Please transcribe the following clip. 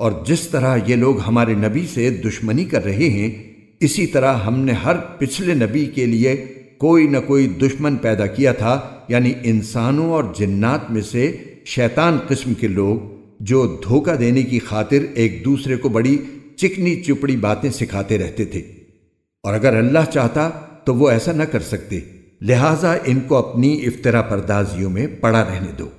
اور جس طرح یہ لوگ ہمارے نبی سے دشمنی کر رہے ہیں، اسی طرح ہم نے ہر پچھلے نبی کے لیے کوئی نہ کوئی دشمن پیدا کیا تھا یعنی انسانوں اور جنات میں سے شیطان قسم کے لوگ، جو دھوکہ دینے کی خاطر ایک دوسرے کو بڑی چکنی چپڑی باتیں سکھاتے رہتے تھے۔ اور اگر اللہ چاہتا تو وہ ایسا نہ کر سکتے، لہٰذا ان کو اپنی افطرا پردازیوں میں پڑا رہنے دو۔